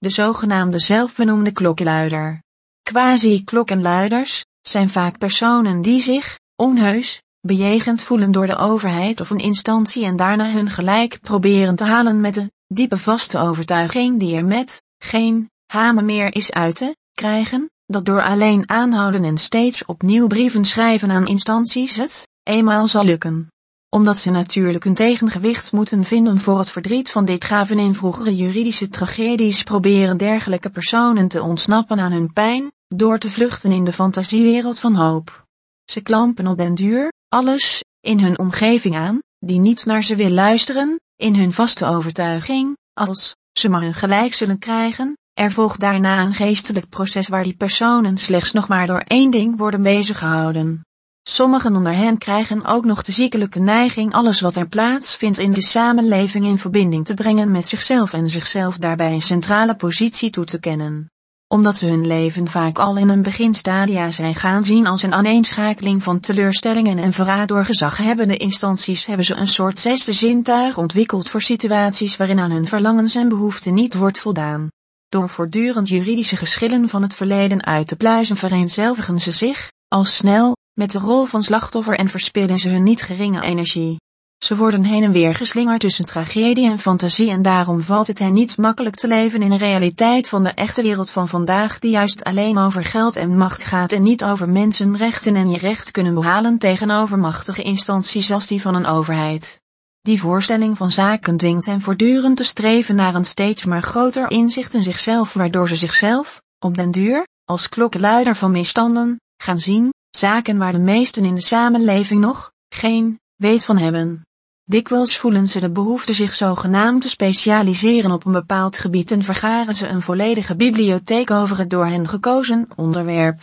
de zogenaamde zelfbenoemde klokkenluider. Quasi-klokkenluiders zijn vaak personen die zich, onheus, bejegend voelen door de overheid of een instantie en daarna hun gelijk proberen te halen met de diepe vaste overtuiging die er met geen hamen meer is uit te krijgen, dat door alleen aanhouden en steeds opnieuw brieven schrijven aan instanties het eenmaal zal lukken. Omdat ze natuurlijk een tegengewicht moeten vinden voor het verdriet van dit gaven in vroegere juridische tragedies proberen dergelijke personen te ontsnappen aan hun pijn, door te vluchten in de fantasiewereld van hoop. Ze klampen op den duur, alles, in hun omgeving aan, die niet naar ze wil luisteren, in hun vaste overtuiging, als ze maar hun gelijk zullen krijgen, er volgt daarna een geestelijk proces waar die personen slechts nog maar door één ding worden beziggehouden. Sommigen onder hen krijgen ook nog de ziekelijke neiging alles wat er plaatsvindt in de samenleving in verbinding te brengen met zichzelf en zichzelf daarbij een centrale positie toe te kennen omdat ze hun leven vaak al in een beginstadia zijn gaan zien als een aaneenschakeling van teleurstellingen en verraad door gezaghebbende instanties hebben ze een soort zesde zintuig ontwikkeld voor situaties waarin aan hun verlangens en behoeften niet wordt voldaan. Door voortdurend juridische geschillen van het verleden uit te pluizen vereenzelvigen ze zich, al snel, met de rol van slachtoffer en verspillen ze hun niet geringe energie. Ze worden heen en weer geslingerd tussen tragedie en fantasie en daarom valt het hen niet makkelijk te leven in een realiteit van de echte wereld van vandaag die juist alleen over geld en macht gaat en niet over mensenrechten en je recht kunnen behalen tegenover machtige instanties als die van een overheid. Die voorstelling van zaken dwingt hen voortdurend te streven naar een steeds maar groter inzicht in zichzelf waardoor ze zichzelf, op den duur, als klokkenluider van misstanden, gaan zien, zaken waar de meesten in de samenleving nog, geen, weet van hebben. Dikwijls voelen ze de behoefte zich zogenaamd te specialiseren op een bepaald gebied en vergaren ze een volledige bibliotheek over het door hen gekozen onderwerp.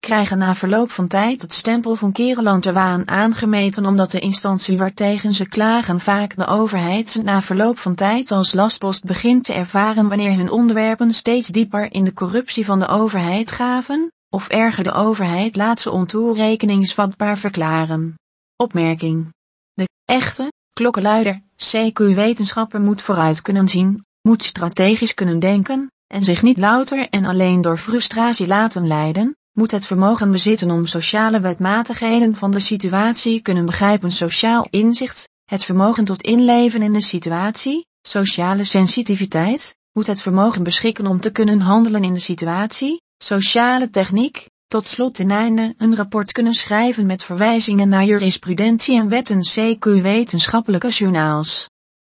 Krijgen na verloop van tijd het stempel van kerelanterwaan aangemeten omdat de instantie waartegen ze klagen vaak de overheid ze na verloop van tijd als lastpost begint te ervaren wanneer hun onderwerpen steeds dieper in de corruptie van de overheid gaven, of erger de overheid laat ze ontoerekeningsvatbaar verklaren. Opmerking. De echte, Klokkenluider, CQ-wetenschapper moet vooruit kunnen zien, moet strategisch kunnen denken, en zich niet louter en alleen door frustratie laten leiden, moet het vermogen bezitten om sociale wetmatigheden van de situatie kunnen begrijpen sociaal inzicht, het vermogen tot inleven in de situatie, sociale sensitiviteit, moet het vermogen beschikken om te kunnen handelen in de situatie, sociale techniek, tot slot ten einde een rapport kunnen schrijven met verwijzingen naar jurisprudentie en wetten CQ wetenschappelijke journaals.